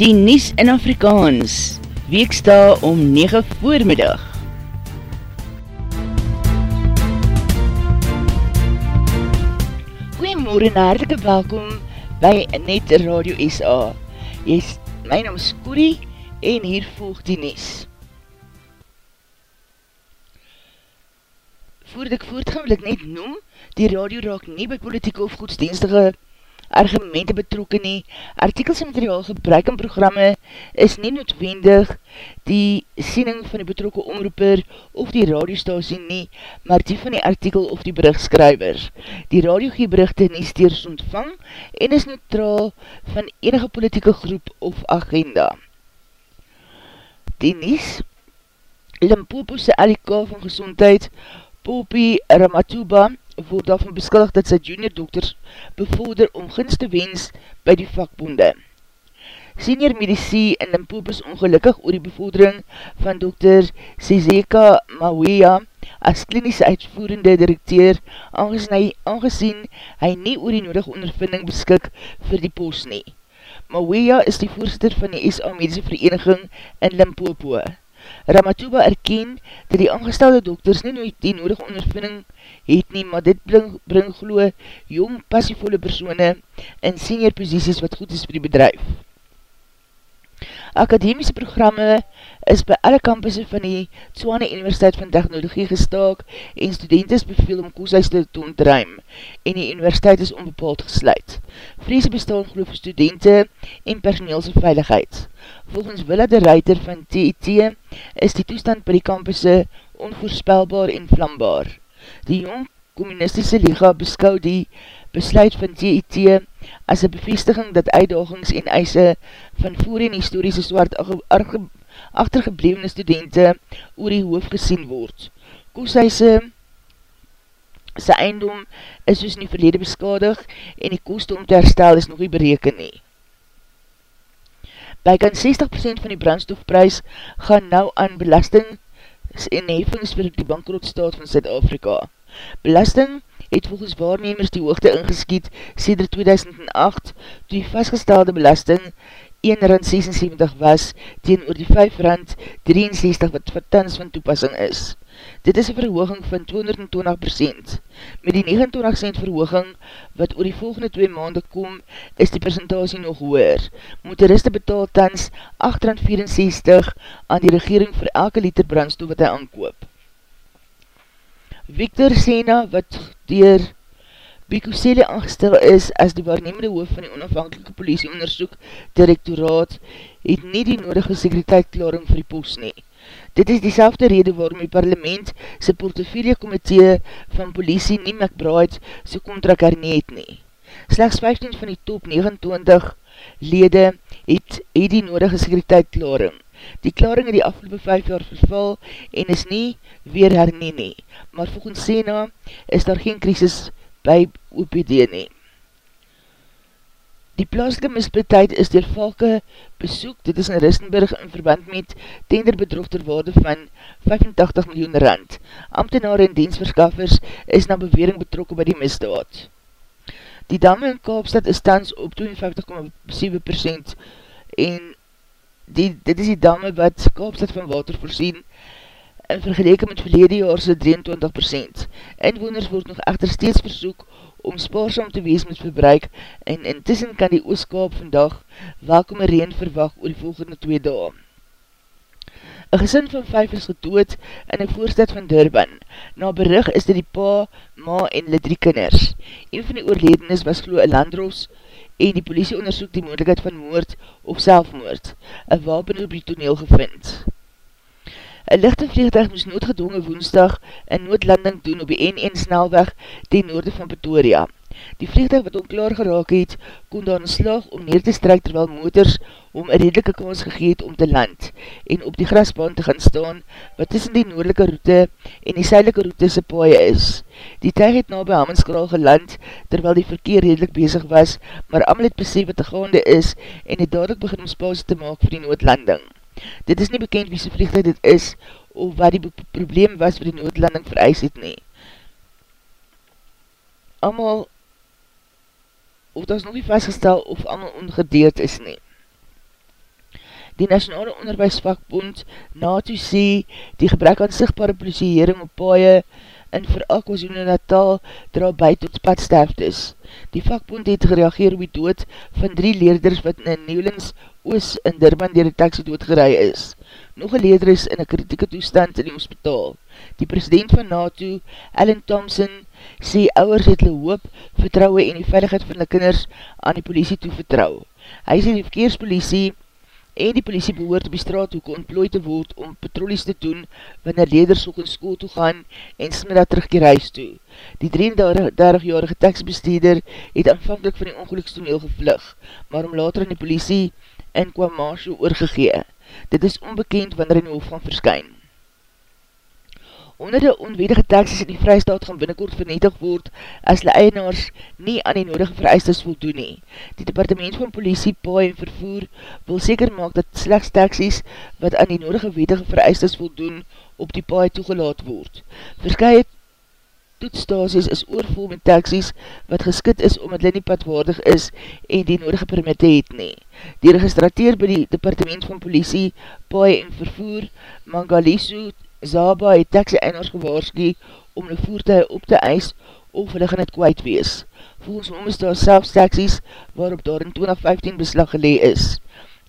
Die Nies in Afrikaans, weeksta om 9 voormiddag. Goeiemorgen en hartelike welkom by Net Radio SA. Jy is, my naam is Corrie en hier volg die Nies. Voordat ek voortgaan wil ek net noem, die radio raak nie by politieke of godsdienstige argumente betrokken nie. Artikels en materiaal gebruik in programme is nie noodwendig die siening van die betrokke omroeper of die radiostasie nie, maar die van die artikel of die berichtskrywer. Die radiogeberichte nie steers ontvang en is neutraal van enige politieke groep of agenda. Die Nies, Limpopo se LK van Gezondheid, Poppy Ramatuba, word daarvan beskuldig dat sy junior dokters bevorder om gunst te wens by die vakbonde. Senior medici in Limpopo is ongelukkig oor die bevordering van dokter Sezeka Mawea as klinische uitvoerende directeur aangezien hy, aangezien hy nie oor die nodige ondervinding beskik vir die post nie. Mawea is die voorzitter van die SA Medische Vereniging in Limpopo. Ramatuba erken dat die aangestelde dokters nie nooit die nodige ondervinding het nie, maar dit bring, bring geloo jong, passievolle persoene in senior posities wat goed is vir die bedrijf. Akademiese programme is by alle campusse van die Tswane Universiteit van Technologie gestaak en studentes beveel om kooshuisde te ontruim en die universiteit is onbepaald gesluit. Vreese bestaan geloof vir studenten en personeelse veiligheid. Volgens Willa de Ruiter van TET is die toestand by die campusse onvoorspelbaar en vlambaar. Die jong communistische liga beskou die besluit van TET as een bevestiging dat uitdagings en eise van voor en historische zwart achtergebleemde studenten oor die hoof gesien word. Kooshuise sy eindom is soos in die verlede beskadig en die koste om te herstel is nog nie bereken nie. Bijkan 60% van die brandstofprys gaan nou aan belasting en heffings vir die bankrootstaat van Zuid-Afrika. Belasting het volgens waarnemers die hoogte ingeskiet sêder 2008 toe die vastgestelde belasting 1 rand 76 was teen oor die 5 rand 63 wat vertans van toepassing is. Dit is een verhooging van 220%. Met die 29 cent verhooging wat oor die volgende 2 maanden kom, is die presentatie nog hoer. Motoriste betaal tans 8 rand 64 aan die regering vir elke liter brandstof wat hy aankoop. Victor Sena, wat dier Bikosele aangestel is as die waarnemende hoof van die onafhankelijke politie onderzoek directoraat, het nie die nodige sekuriteitklaring vir die post nie. Dit is die rede waarom die parlement sy portofilio komitee van politie nie McBride sy contract herneed nie. Slechts 15 van die top 29 lede het, het die nodige sekuriteitklaring. Die klaring het die afgelopen 5 jaar verval en is nie weer hernie nie, maar volgens Sena is daar geen krisis by OPD nie. Die plaaslike misbetheid is door valke besoek, dit is in Ristenburg in verband met tenderbedrofter waarde van 85 miljoen rand. Amtenare en diensverskaffers is na bewering betrokken by die misdaad. Die damme in Kaapstad is tans op 52,7% en die, dit is die damme wat Kaapstad van water voorsien in vergeleken met verlede jaarse 23%. Inwoners word nog echter steeds versoek om spaarsam te wees met verbruik en intussen kan die ooskaap vandag welkome reen verwag oor die volgende twee dae. Een gesin van vijf is gedood in een voorstad van Durban. Na berig is dit die pa, ma en die drie kinders. Een van die oorledenis was geloof een landroos en die politie onderzoek die moeilijkheid van moord of selfmoord. Een wapen op die toneel gevind. Een lichte vliegtuig moes noodgedwongen woensdag een noodlanding doen op die N1 snelweg ten noorde van Pretoria. Die vliegtuig wat onklaar geraak het, kon daar een slag om neer te strijk terwyl motors om een redelike kans gegeet om te land en op die grasbaan te gaan staan wat tussen die noordelike route en die zuidelike route se paaie is. Die tuig het na by Hamenskraal geland terwyl die verkeer redelijk bezig was, maar amal het besef wat te gaande is en het dadelijk begin om spaas te maak vir die noodlanding. Dit is nie bekend wie sy vliegtuig dit is of wat die probleem was vir die noodlanding vereis het nie. Amal of dat is nog nie vastgestel of allemaal ongedeeld is nie. Die Nationale Onderwijsvakbond NATO sê die gebrek aan sigtbare politiehering op paaie in veral KwaZulu Natal dra by tot padsterftes. Die vakbond het gereageer op die dood van drie leerders wat in Nieuwlings Oos in Durban dier die taxi doodgerei is. Nog een leerder is in een kritieke toestand in die hospitaal. Die president van NATO, Alan Thompson, sê ouwers het hulle hoop, vertrouwe en die veiligheid van die kinders aan die politie toevertrouw. Hy sê die verkeerspolitie en die politie behoort op die straathoek ontplooi te word om patrolies te doen wanneer leders ook in school toe gaan en smiddag terugkeer huis toe. Die 33-jarige taxibesteeder het aanvankelijk van die ongelukstoneel gevlug, maar om later in die politie in Kwamasho oorgegee. Dit is onbekend wanneer in die hoofd gaan verskyn. Honderde onwedige taxis in die vrystaat gaan binnenkort vernietig word as die eienaars nie aan die nodige vereistes voldoen nie. Die departement van politie, paai en vervoer wil seker maak dat slechts taxis wat aan die nodige wetige vereistes voldoen op die paai toegelaat word. Verskye toetstasies is oorvol met taxis wat geskid is omdat hulle nie padwaardig is en die nodige permitte het nie. Die registrateer by die departement van politie, paai en vervoer, Mangalisu, Zaba het taxi einders gewaarski om die voertuig op te eis of hulle gaan het kwijt wees. Volgens hom is daar selfs taxis waarop daar in 2015 beslag gelee is.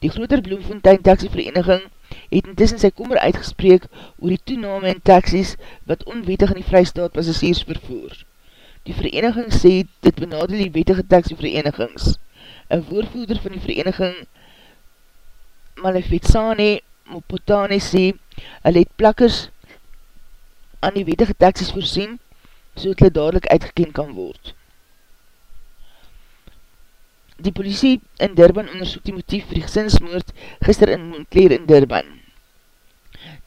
Die groter Bloemfontein taxi vereniging het intussen sy kommer uitgespreek oor die toename in taxis wat onwetig in die vrystaat passasiers vervoer. Die vereniging sê dit benadel die wetige taxi verenigings. Een woordvoerder van die vereniging Malefetsane Mopotane sê, hulle het plakkers aan die wetige taxis voorsien, so het hulle dadelijk uitgekend kan word. Die politie in Durban onderzoek die motief vir die gesinsmoord gister in Montclair in Durban.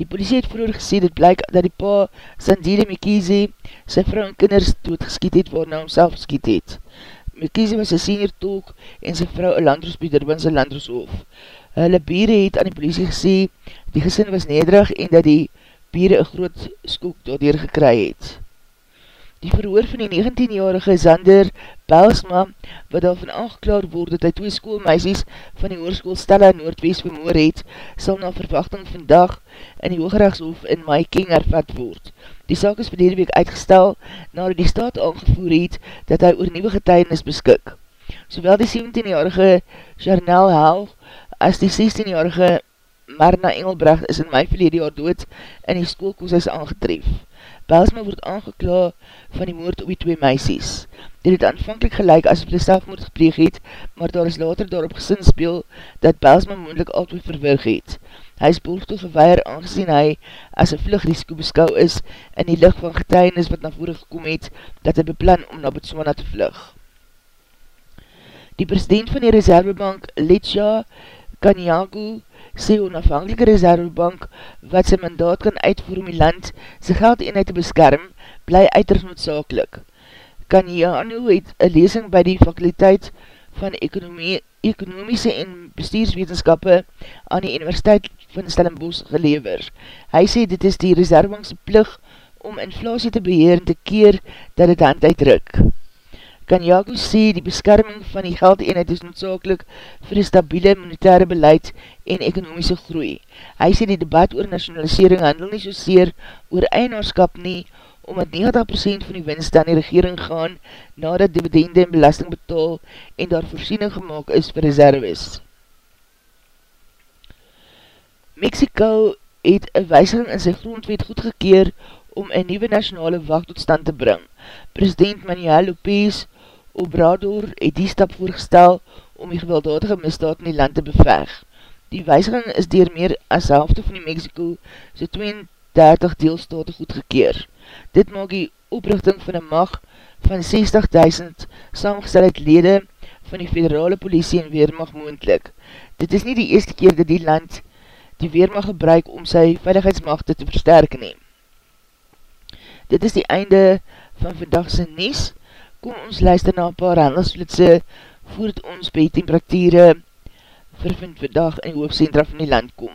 Die politie het vroeger gesê, dit blyk dat die pa Sandile Mekize sy vrou en kinders doodgeskiet het, waarna homself geskiet het. Mekize was sy senior tolk en sy vrou een landroos by Durbanse landrooshof. Hulle bieren het aan die politie gesê, die gesin was nederig en dat die bieren een groot skoek daardoor gekry het. Die verhoor van die 19-jarige Zander Belsma, wat daarvan aangeklaar word dat hy twee schoolmeisies van die oorskool Stella Noordwees vermoor het, sal na verwachting vandag in die Hoogrechtshof in Maiking hervat word. Die saak is verlede week uitgestel, nadat die staat aangevoer het dat hy oor nieuwe getuidenis beskik. Sowel die 17-jarige Jarnel Helg as die 16-jarige Marna Engelbrecht is in my verlede jaar dood in die schoolkooshuis aangetref. Belsma word aangekla van die moord op die twee meisies. Dit het aanvankelijk gelijk as hulle selfmoord gepleeg het, maar daar is later daarop gesin speel dat Belsma moendlik altyd verwirg het. Hy is boortoe geweier aangezien hy as een vlugrisiko beskou is in die licht van getuienis wat na vore gekom het dat hy beplan om na Botswana te vlug. Die president van die Reservebank, Letja, Kanyagu sê onafhankelike reservebank wat sy mandaat kan uitvoer om die land sy geld eenheid te beskerm, bly uiters noodzakelik. Kanyagu het een lesing by die fakulteit van ekonomie, ekonomiese en bestuurswetenskappe aan die Universiteit van Stellenbosch gelever. Hy sê dit is die reservebankse plig om inflatie te beheer en te keer dat het hand uitdruk. Kanyago sê die beskerming van die geldeenheid is noodzakelik vir die stabiele monetaire beleid en ekonomiese groei. Hy sê die debat oor nationalisering handel nie so seer oor eienaarskap nie, omdat 90% van die winst aan die regering gaan nadat dividende en belasting betaal en daar voorsiening gemaakt is vir reserves. Mexico het een wijziging in sy grondwet goedgekeer om een nieuwe nationale wacht tot stand te bring. President Manuel Lopez Obrador het die stap voorgestel om die gewelddadige misdaad in die land te beveg. Die wijziging is dier meer as helfte van die Mexico so 32 deelstate goedgekeer. Dit maak die oprichting van een mag van 60.000 samengesteldheid lede van die federale politie en weermacht moendlik. Dit is nie die eerste keer dat die land die weermacht gebruik om sy veiligheidsmachte te versterken neem. Dit is die einde van vandagse nies, kom ons luister na paar handelsflitse voordat ons by temperatuur vir vandag in die hoofdcentra van die land kom.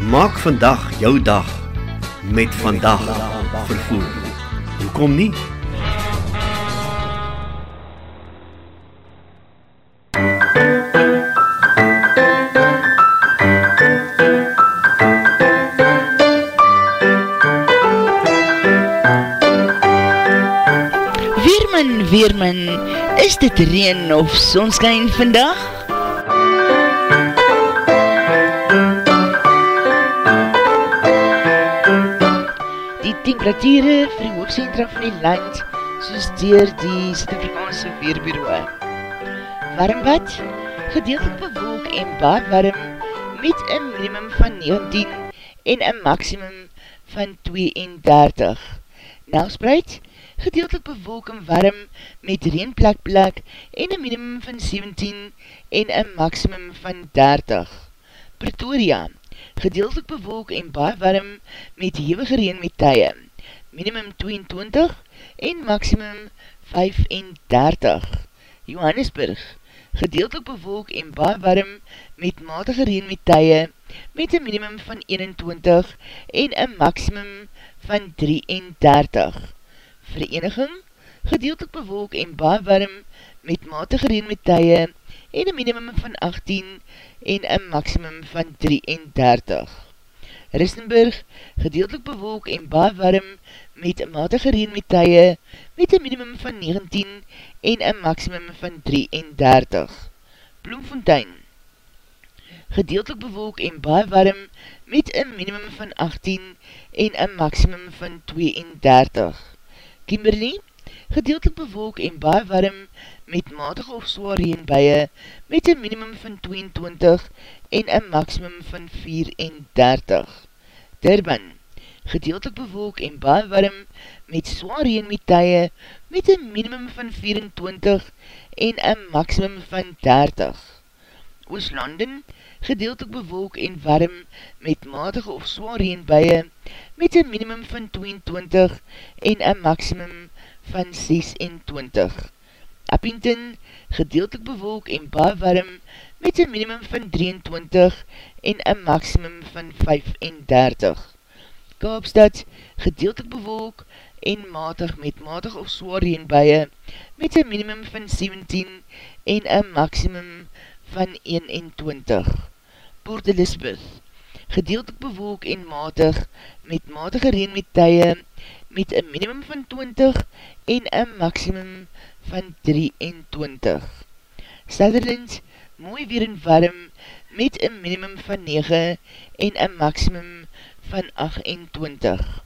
Maak vandag jou dag met vandag vervoer. Hoekom nie? Weerman, Weerman, is dit reen of sonskijn vandag? Temperatuur vir die hoofdcentra van die land soos dier die Suid-Afrikaanse Weerbureau. Warmbad, gedeeltelik bewolk en baar warm met een minimum van 19 en een maximum van 32. Nelspreid, gedeeltelik bewolk en warm met reenplek plek en een minimum van 17 en een maximum van 30. Pretoria, gedeeltelik bewolk en baar warm met hevige reen met tye minimum 22 en maximum 35. Johannesburg, gedeeltelik bewolk en baar warm met matige reen met tye, met een minimum van 21 en een maximum van 33. Vereniging, gedeeltelik bewolk en baar warm met matige reen met tye, en een minimum van 18 en een maximum van 33. Ristenburg, gedeeltelik bewolk en baar warm met matige reen met tye, met een minimum van 19 en een maximum van 33. Bloemfontein, gedeeltelik bewolk en baar warm met een minimum van 18 en een maximum van 32. Kimberley, gedeeltelik bewolk en baar warm met matige of zwaar reenbuie met een minimum van 22 en een maximum van 34. Durban, gedeeltelik bewolk en baie warm met zwaar reen met tye met een minimum van 24 en een maximum van 30. Ooslanden, gedeeltelik bewolk en warm met matige of zwaar reenbuie met een minimum van 22 en een maximum van 26. Appington, gedeeltelik bewolk en baar warm met een minimum van 23 en een maximum van 35. Kaapstad, gedeeltelik bewolk en matig met matig of zwaar reenbuie met een minimum van 17 en een maximum van 21. Port Elizabeth, gedeeltelik bewolk en matig met matige reen met tye met een minimum van 20 en een maximum van 23. Sutherland, mooi weer en warm met een minimum van 9 en een maximum van 28.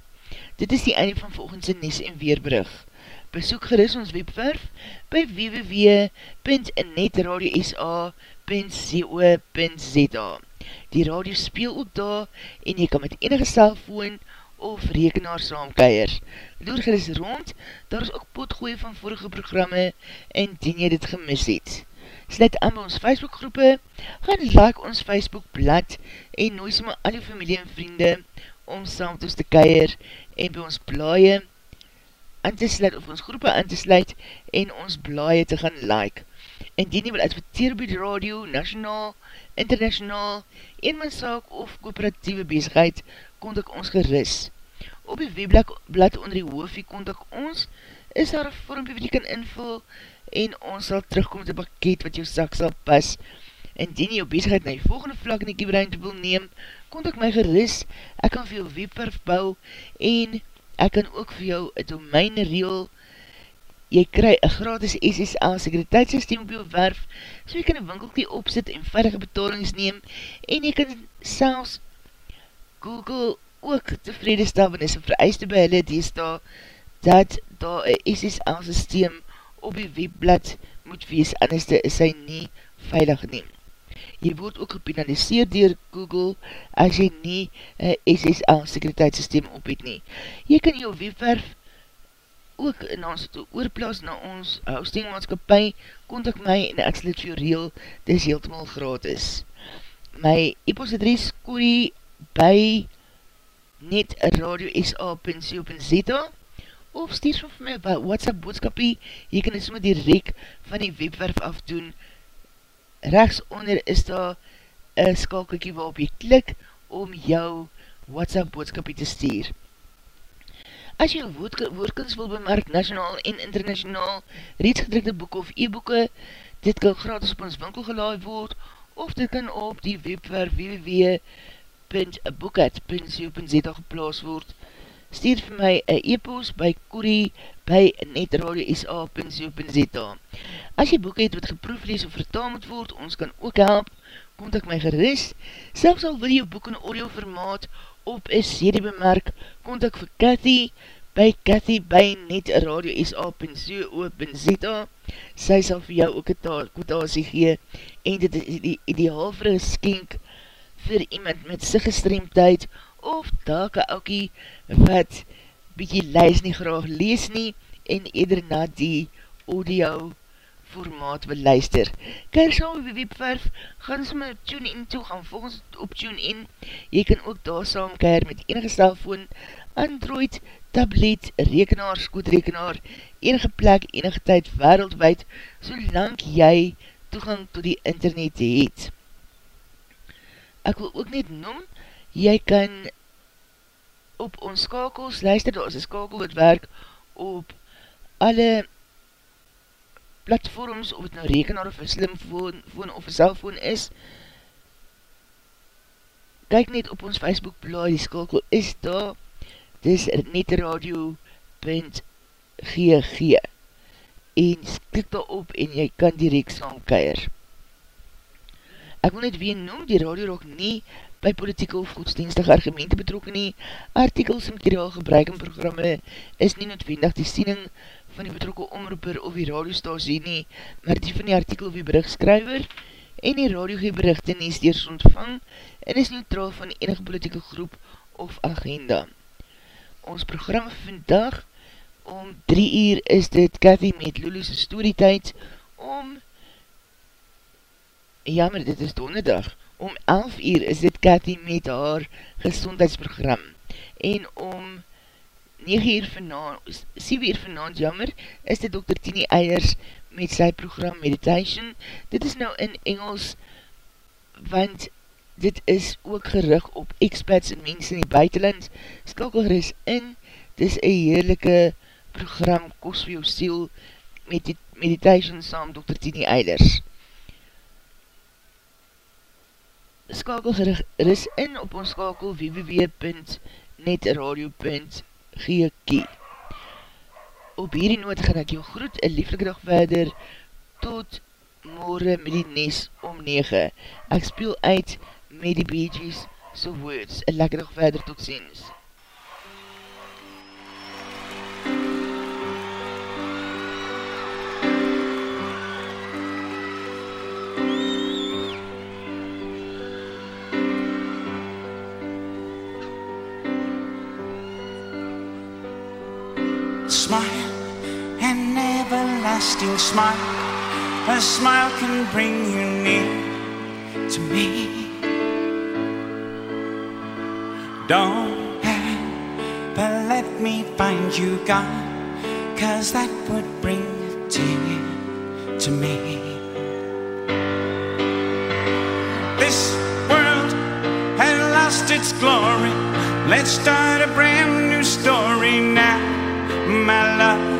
Dit is die einde van volgendse Nes en Weerbrug. Besoek geris ons webwerf by www.netradiosa.co.za Die radio speel ook daar en jy kan met enige cellfoon of rekenaar saamkeier. Loer geris rond, daar is ook potgooie van vorige programme en dien jy dit gemis het. Sluit aan by ons Facebook groepe, gaan like ons Facebook blad en nooi sommer al die familie en vriende om saam met ons te keier en by ons blaie aan te sluit of ons groepe aan te sluit en ons blaie te gaan like. Indien jy wil adverteer by die radio, nationaal, internationaal, eenmanszaak of kooperatieve bezigheid, kontak ons geris. Op die webblad onder die hoofie kontak ons, is daar een vormpje wat jy kan invul en ons sal terugkom met die pakket wat jou sak sal pas. Indien jou bezigheid na die volgende vlak in die kieberuimte wil neem, kontak my geris, ek kan vir jou webwerf bou en ek kan ook vir jou een domein reel, jy kry een gratis SSL sekuriteitssysteem op jou werf, so jy kan een winkelkie opzit en veilige betalings neem, en jy kan selfs Google ook tevrede stel, wanneer sy vereiste by hulle deesda, dat daar een SSL systeem op die webblad moet wees, anders is hy nie veilig neem. Jy word ook gepenaliseer dier Google as jy nie een SSL sekuriteitssysteem op het nie. Jy kan jou webwerf ook in ons oorplaas na ons hostingmaatskapie, kontak my en ek sal het vir reel, dit is heeltemal gratis. My e-post adres koorie by net radio.sa.co.za of stuur so vir my WhatsApp boodskapie, jy kan dit so met direct van die webwerf afdoen, rechts onder is daar een skalkiekie waarop jy klik om jou WhatsApp boodskapie te stuur. As jy woordkens wil bemerk, nationaal en internationaal, reeds gedrukte boeken of e-boeken, dit kan gratis op ons winkel gelaai word, of dit kan op die webwerf www.boeket.co.za geplaas word. Stuur vir my een e-post by Corrie by netradio.sa.co.za As jy boek het wat geproeflees of vertaal moet word, ons kan ook help, kontak my geris. Selfs al wil jy boek in audio formaat op een serie bemerk, kontak vir Cathy by Cathy by netradio.sa.co.za Sy sal vir jou ook een kwotasie gee en dit is die ideaal vir een skink vir iemand met sy gestreemdheid of dalk een oukie wat bykie lees nie graag lees nie en eder na die audio formaat wil luister. Kijk saam op die webwerf, gaan ons met TuneIn toe, gaan volgens op TuneIn. Jy kan ook daar saam keir met enige cellfoon, Android, tablet, rekenaar, skootrekenaar, enige plek, enige tyd, wereldwijd, solang jy toegang to die internet het. Ek wil ook net noem, jy kan op ons skakels, luister, daar is een skakel wat werk op alle platforms, of het nou rekenaar of een slimfoon of een cellfoon is, kyk net op ons Facebook blaai, die skakel is daar, dis netradio.gg en klik daar op en jy kan direct saam keir. Ek wil net weer noem, die radio raak nie by politieke of godsdienstige argumente betrokken nie. Artikels en materiaal gebruik in programme is nie noodwendig die siening van die betrokke omroeper of die radiostasie nie, maar die van die artikel of die berichtskryver en die radiogie berichte nie steers ontvang en is neutraal van enige politieke groep of agenda. Ons programme vandag om 3 uur is dit Cathy met Lulu's storytijd om Jammer, dit is donderdag. Om 11 uur is dit Cathy met haar gezondheidsprogram. En om 9 uur vanavond, 7 uur vanavond, jammer, is dit Dr. Tini Eiers met sy program Meditation. Dit is nou in Engels, want dit is ook gerig op expats en mense in die buitenland. Skakel geris in, dit is een heerlijke program, Kos vir jou siel, met die Meditation saam Dr. Tini Eilers. Skakel geris in op ons skakel www.netradio.gk Op hierdie noot gaan ek jou groet, een lieflike dag verder, tot morgen met die nes om 9. Ek speel uit met die Bee Gees so words. Een lekker dag verder, tot ziens. Smile. A smile can bring you near to me. Don't ever let me find you gone, cause that would bring a tear to me. This world has lost its glory. Let's start a brand new story now, my love.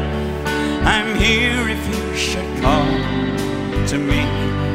Here if you should call to me.